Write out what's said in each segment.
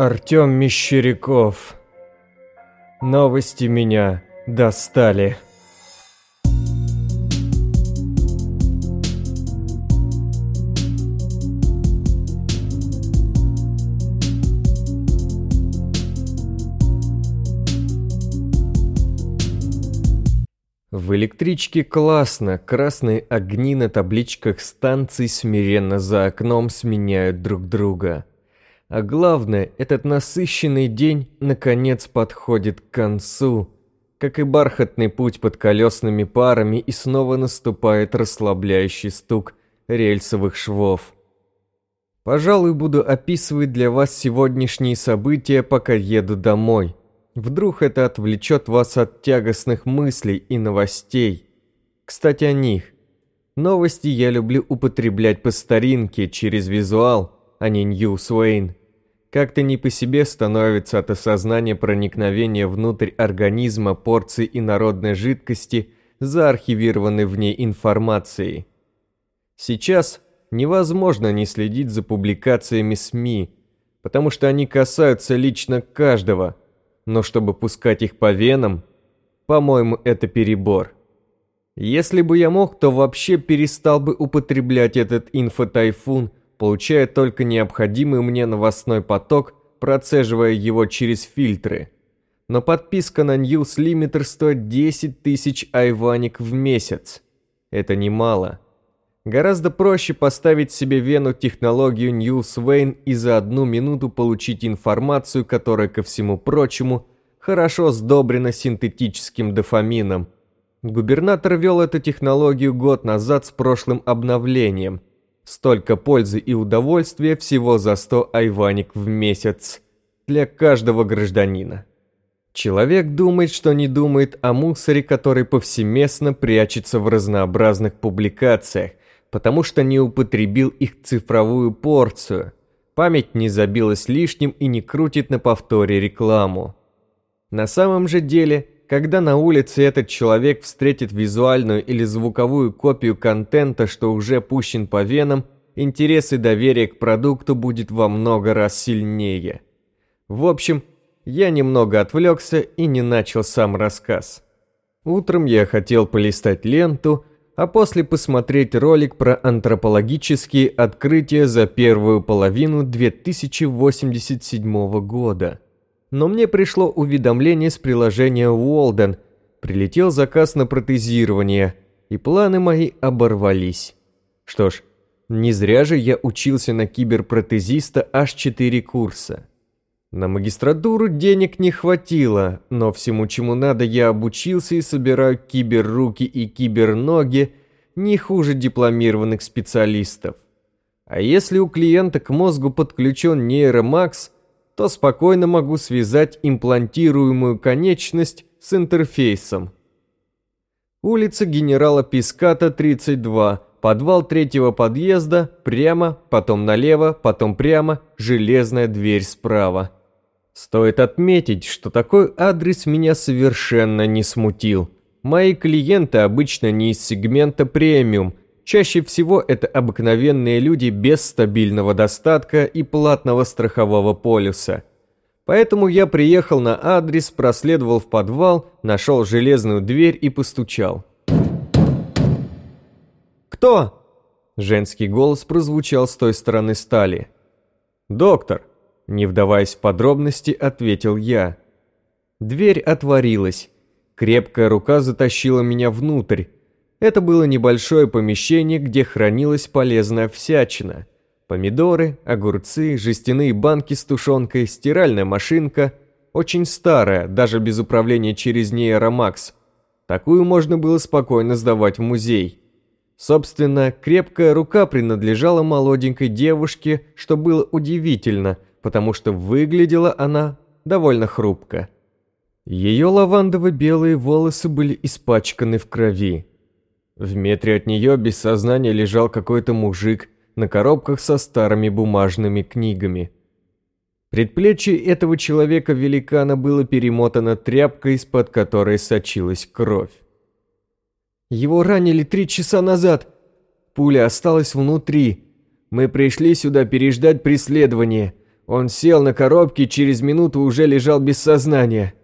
Артём Мещеряков. Новости меня достали. В электричке классно, красные огни на табличках станций смиренно за окном сменяют друг друга. А главное, этот насыщенный день наконец подходит к концу, как и бархатный путь под колесными парами, и снова наступает расслабляющий стук рельсовых швов. Пожалуй, буду описывать для вас сегодняшние события, пока еду домой. Вдруг это отвлечет вас от тягостных мыслей и новостей. Кстати, о них. Новости я люблю употреблять по старинке, через визуал, а не ньюсвейн. Как-то не по себе становится от осознания проникновения внутрь организма порции инородной жидкости, заархивированной в ней информацией. Сейчас невозможно не следить за публикациями СМИ, потому что они касаются лично каждого, но чтобы пускать их по венам, по-моему, это перебор. Если бы я мог, то вообще перестал бы употреблять этот инфотайфун – получая только необходимый мне новостной поток, процеживая его через фильтры. Но подписка на News Limiter стоит 10 тысяч айваник в месяц. Это немало. Гораздо проще поставить себе вену технологию Newswayne и за одну минуту получить информацию, которая, ко всему прочему, хорошо сдобрена синтетическим дофамином. Губернатор вел эту технологию год назад с прошлым обновлением – Столько пользы и удовольствия всего за 100 айваник в месяц для каждого гражданина. Человек думает, что не думает о мусоре, который повсеместно прячется в разнообразных публикациях, потому что не употребил их цифровую порцию. Память не забилась лишним и не крутит на повторе рекламу. На самом же деле – когда на улице этот человек встретит визуальную или звуковую копию контента, что уже пущен по венам, интерес и доверие к продукту будет во много раз сильнее. В общем, я немного отвлекся и не начал сам рассказ. Утром я хотел полистать ленту, а после посмотреть ролик про антропологические открытия за первую половину 2087 года но мне пришло уведомление с приложения Уолден. Прилетел заказ на протезирование, и планы мои оборвались. Что ж, не зря же я учился на киберпротезиста аж 4 курса. На магистратуру денег не хватило, но всему чему надо я обучился и собираю киберруки и киберноги не хуже дипломированных специалистов. А если у клиента к мозгу подключен нейромакс – то спокойно могу связать имплантируемую конечность с интерфейсом. Улица генерала Писката, 32, подвал третьего подъезда, прямо, потом налево, потом прямо, железная дверь справа. Стоит отметить, что такой адрес меня совершенно не смутил. Мои клиенты обычно не из сегмента премиум – Чаще всего это обыкновенные люди без стабильного достатка и платного страхового полюса. Поэтому я приехал на адрес, проследовал в подвал, нашел железную дверь и постучал. «Кто?» Женский голос прозвучал с той стороны стали. «Доктор», не вдаваясь в подробности, ответил я. Дверь отворилась. Крепкая рука затащила меня внутрь, это было небольшое помещение, где хранилась полезная всячина. Помидоры, огурцы, жестяные банки с тушенкой, стиральная машинка. Очень старая, даже без управления через нейромакс. Такую можно было спокойно сдавать в музей. Собственно, крепкая рука принадлежала молоденькой девушке, что было удивительно, потому что выглядела она довольно хрупко. Ее лавандово-белые волосы были испачканы в крови. В метре от нее без сознания лежал какой-то мужик на коробках со старыми бумажными книгами. Предплечье этого человека-великана было перемотано тряпкой, из-под которой сочилась кровь. «Его ранили три часа назад. Пуля осталась внутри. Мы пришли сюда переждать преследование. Он сел на коробке и через минуту уже лежал без сознания.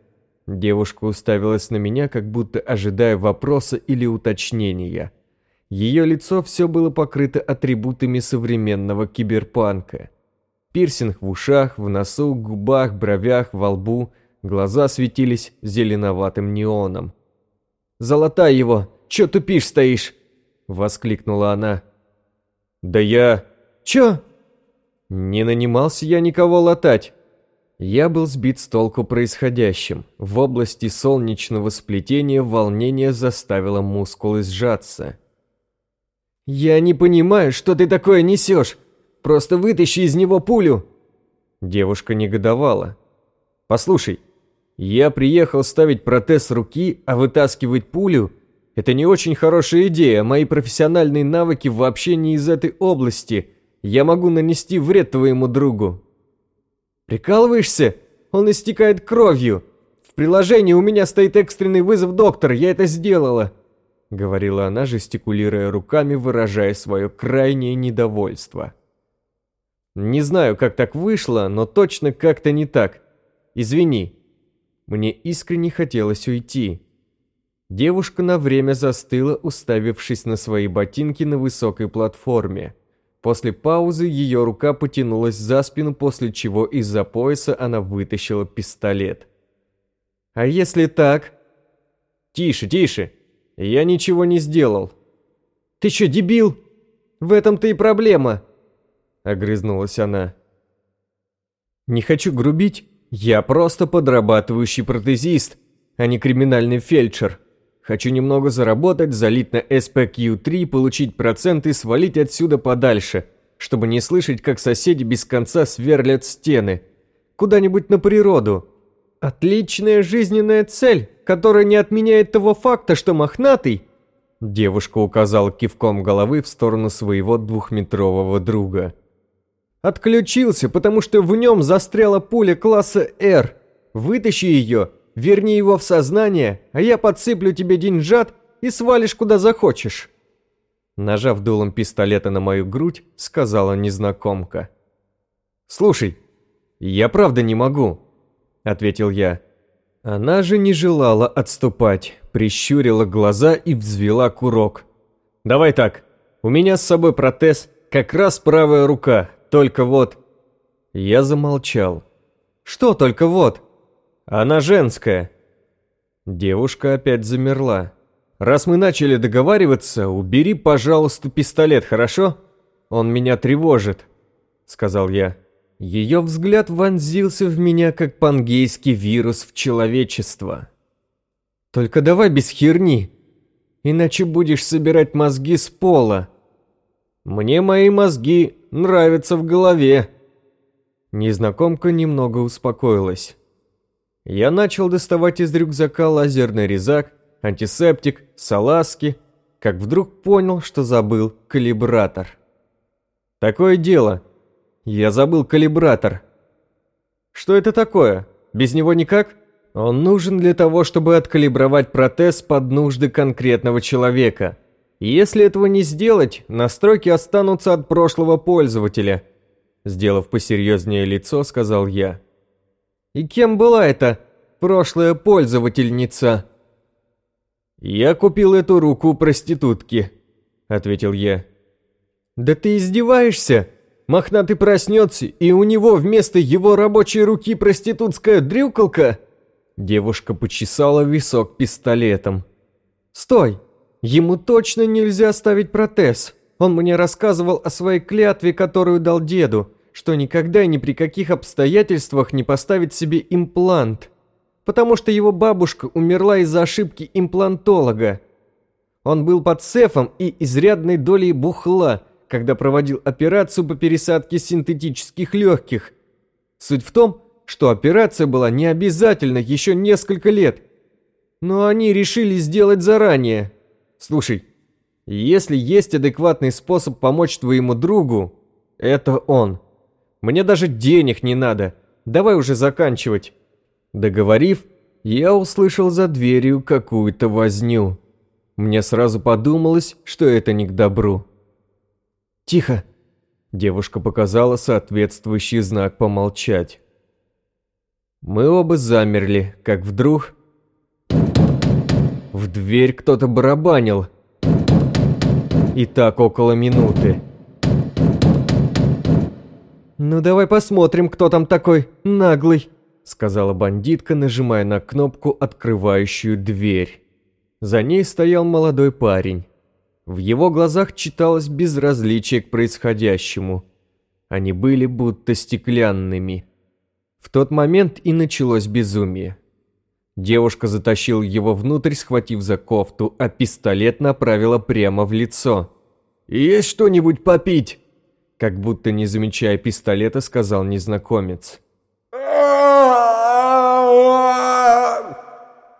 Девушка уставилась на меня, как будто ожидая вопроса или уточнения. Ее лицо все было покрыто атрибутами современного киберпанка. Пирсинг в ушах, в носу, губах, бровях, во лбу, глаза светились зеленоватым неоном. «Золотай его! Чё тупишь стоишь?» — воскликнула она. «Да я...» «Чё?» «Не нанимался я никого латать. Я был сбит с толку происходящим. В области солнечного сплетения волнение заставило мускулы сжаться. «Я не понимаю, что ты такое несешь! Просто вытащи из него пулю!» Девушка негодовала. «Послушай, я приехал ставить протез руки, а вытаскивать пулю – это не очень хорошая идея, мои профессиональные навыки вообще не из этой области. Я могу нанести вред твоему другу». «Прикалываешься? Он истекает кровью. В приложении у меня стоит экстренный вызов доктора, я это сделала!» — говорила она, жестикулируя руками, выражая свое крайнее недовольство. «Не знаю, как так вышло, но точно как-то не так. Извини». Мне искренне хотелось уйти. Девушка на время застыла, уставившись на свои ботинки на высокой платформе. После паузы ее рука потянулась за спину, после чего из-за пояса она вытащила пистолет. «А если так?» «Тише, тише!» Я ничего не сделал. Ты что, дебил? В этом-то и проблема. Огрызнулась она. Не хочу грубить. Я просто подрабатывающий протезист, а не криминальный фельдшер. Хочу немного заработать, залить на SPQ-3, получить проценты свалить отсюда подальше, чтобы не слышать, как соседи без конца сверлят стены. Куда-нибудь на природу. Отличная жизненная цель, которая не отменяет того факта, что мохнатый... Девушка указала кивком головы в сторону своего двухметрового друга. Отключился, потому что в нем застряла пуля класса R. Вытащи ее, верни его в сознание, а я подсыплю тебе деньжат и свалишь куда захочешь. Нажав дулом пистолета на мою грудь, сказала незнакомка. «Слушай, я правда не могу», — ответил я. Она же не желала отступать, прищурила глаза и взвела курок. «Давай так, у меня с собой протез, как раз правая рука, только вот...» Я замолчал. «Что только вот?» «Она женская». Девушка опять замерла. «Раз мы начали договариваться, убери, пожалуйста, пистолет, хорошо? Он меня тревожит», — сказал я. Ее взгляд вонзился в меня, как пангейский вирус в человечество. «Только давай без херни, иначе будешь собирать мозги с пола». «Мне мои мозги нравятся в голове». Незнакомка немного успокоилась. Я начал доставать из рюкзака лазерный резак, антисептик, салазки, как вдруг понял, что забыл калибратор. «Такое дело», я забыл калибратор. Что это такое? Без него никак? Он нужен для того, чтобы откалибровать протез под нужды конкретного человека. если этого не сделать, настройки останутся от прошлого пользователя. Сделав посерьезнее лицо, сказал я. И кем была эта прошлая пользовательница? Я купил эту руку проститутки, ответил я. Да ты издеваешься? Мохнатый проснется, и у него вместо его рабочей руки проститутская дрюкалка?» Девушка почесала висок пистолетом. «Стой! Ему точно нельзя ставить протез. Он мне рассказывал о своей клятве, которую дал деду, что никогда и ни при каких обстоятельствах не поставит себе имплант, потому что его бабушка умерла из-за ошибки имплантолога. Он был под сефом и изрядной долей бухла – когда проводил операцию по пересадке синтетических легких. Суть в том, что операция была не обязательна еще несколько лет. Но они решили сделать заранее. Слушай, если есть адекватный способ помочь твоему другу, это он. Мне даже денег не надо. Давай уже заканчивать. Договорив, я услышал за дверью какую-то возню. Мне сразу подумалось, что это не к добру. «Тихо! Девушка показала соответствующий знак помолчать. Мы оба замерли, как вдруг... В дверь кто-то барабанил. И так около минуты. «Ну давай посмотрим, кто там такой наглый», сказала бандитка, нажимая на кнопку, открывающую дверь. За ней стоял молодой парень. В его глазах читалось безразличие к происходящему. Они были будто стеклянными. В тот момент и началось безумие. Девушка затащила его внутрь, схватив за кофту, а пистолет направила прямо в лицо. «Есть что-нибудь попить?» Как будто не замечая пистолета, сказал незнакомец.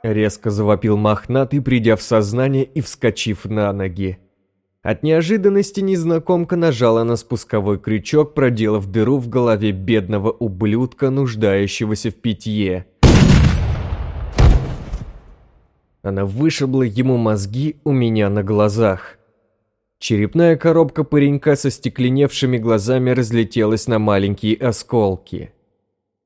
Резко завопил мохнатый, придя в сознание и вскочив на ноги. От неожиданности незнакомка нажала на спусковой крючок, проделав дыру в голове бедного ублюдка, нуждающегося в питье. Она вышибла ему мозги у меня на глазах. Черепная коробка паренька со стекленевшими глазами разлетелась на маленькие осколки.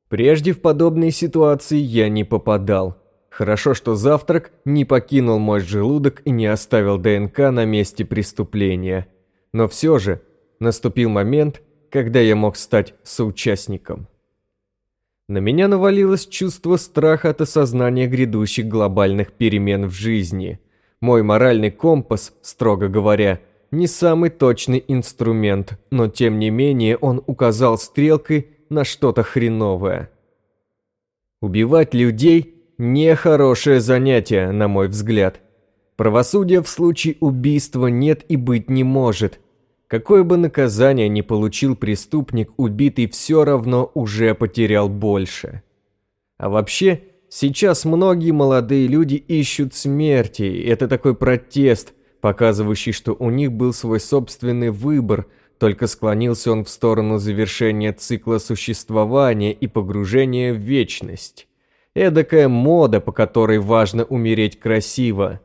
Прежде в подобные ситуации я не попадал. Хорошо, что завтрак не покинул мой желудок и не оставил ДНК на месте преступления. Но все же наступил момент, когда я мог стать соучастником. На меня навалилось чувство страха от осознания грядущих глобальных перемен в жизни. Мой моральный компас, строго говоря, не самый точный инструмент, но тем не менее он указал стрелкой на что-то хреновое. Убивать людей Нехорошее занятие, на мой взгляд. Правосудия в случае убийства нет и быть не может. Какое бы наказание ни получил преступник, убитый все равно уже потерял больше. А вообще, сейчас многие молодые люди ищут смерти. Это такой протест, показывающий, что у них был свой собственный выбор, только склонился он в сторону завершения цикла существования и погружения в вечность. Эдакая мода, по которой важно умереть красиво.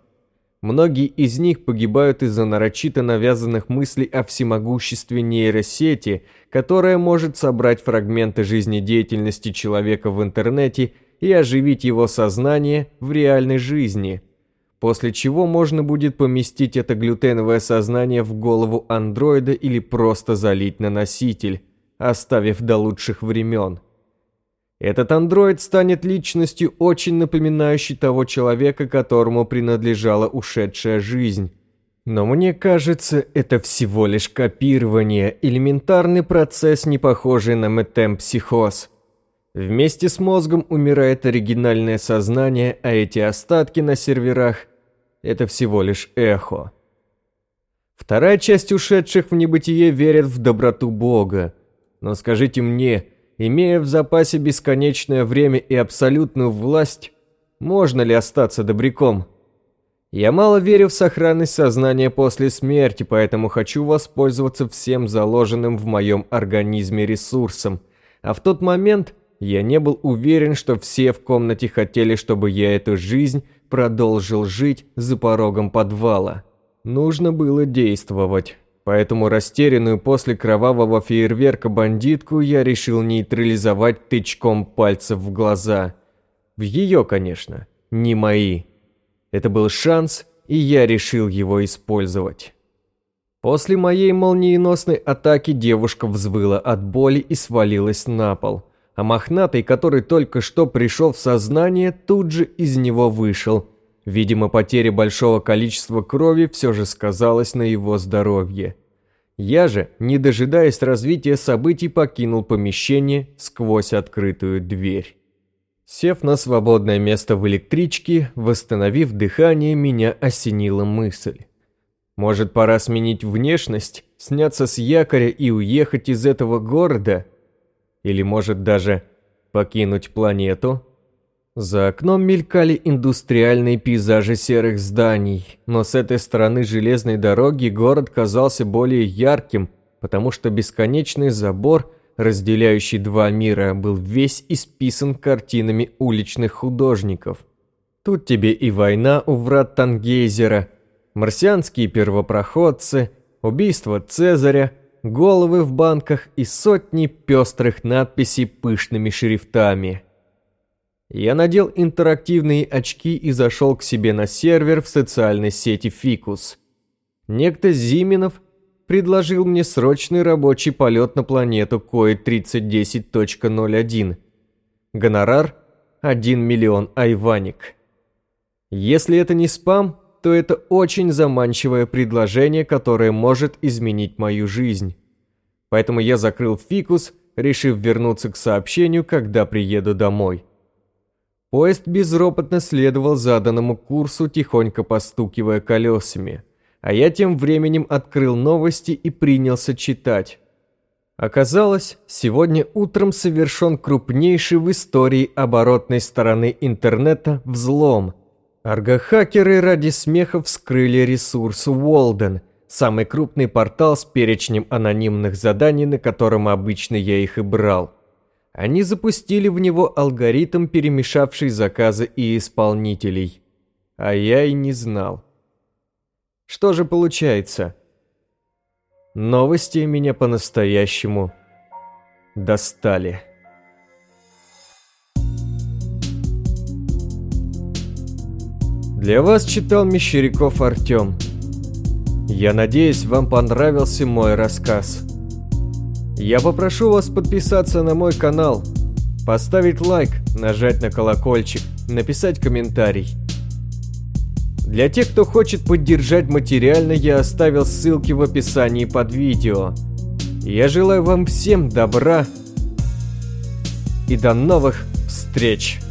Многие из них погибают из-за нарочито навязанных мыслей о всемогуществе нейросети, которая может собрать фрагменты жизнедеятельности человека в интернете и оживить его сознание в реальной жизни. После чего можно будет поместить это глютеновое сознание в голову андроида или просто залить на носитель, оставив до лучших времен. Этот андроид станет личностью, очень напоминающей того человека, которому принадлежала ушедшая жизнь. Но мне кажется, это всего лишь копирование, элементарный процесс, не похожий на метемпсихоз. Вместе с мозгом умирает оригинальное сознание, а эти остатки на серверах – это всего лишь эхо. Вторая часть ушедших в небытие верит в доброту Бога. Но скажите мне – Имея в запасе бесконечное время и абсолютную власть, можно ли остаться добряком? Я мало верю в сохранность сознания после смерти, поэтому хочу воспользоваться всем заложенным в моем организме ресурсом. А в тот момент я не был уверен, что все в комнате хотели, чтобы я эту жизнь продолжил жить за порогом подвала. Нужно было действовать. Поэтому растерянную после кровавого фейерверка бандитку я решил нейтрализовать тычком пальцев в глаза. В ее, конечно, не мои. Это был шанс, и я решил его использовать. После моей молниеносной атаки девушка взвыла от боли и свалилась на пол, а мохнатый, который только что пришел в сознание, тут же из него вышел – Видимо, потеря большого количества крови все же сказалась на его здоровье. Я же, не дожидаясь развития событий, покинул помещение сквозь открытую дверь. Сев на свободное место в электричке, восстановив дыхание, меня осенила мысль. Может, пора сменить внешность, сняться с якоря и уехать из этого города? Или, может, даже покинуть планету? За окном мелькали индустриальные пейзажи серых зданий, но с этой стороны железной дороги город казался более ярким, потому что бесконечный забор, разделяющий два мира, был весь исписан картинами уличных художников. Тут тебе и война у врат Тангейзера, марсианские первопроходцы, убийство Цезаря, головы в банках и сотни пестрых надписей пышными шрифтами. Я надел интерактивные очки и зашел к себе на сервер в социальной сети Фикус. Некто Зиминов предложил мне срочный рабочий полет на планету Коид-3010.01. Гонорар – 1 миллион айваник. Если это не спам, то это очень заманчивое предложение, которое может изменить мою жизнь. Поэтому я закрыл фикус, решив вернуться к сообщению, когда приеду домой. Поезд безропотно следовал заданному курсу, тихонько постукивая колесами. А я тем временем открыл новости и принялся читать. Оказалось, сегодня утром совершен крупнейший в истории оборотной стороны интернета взлом. Аргохакеры ради смеха вскрыли ресурс Уолден, самый крупный портал с перечнем анонимных заданий, на котором обычно я их и брал. Они запустили в него алгоритм, перемешавший заказы и исполнителей. А я и не знал. Что же получается? Новости меня по-настоящему достали. Для вас читал Мещеряков Артем. Я надеюсь, вам понравился мой рассказ. Я попрошу вас подписаться на мой канал, поставить лайк, нажать на колокольчик, написать комментарий. Для тех, кто хочет поддержать материально, я оставил ссылки в описании под видео. Я желаю вам всем добра и до новых встреч!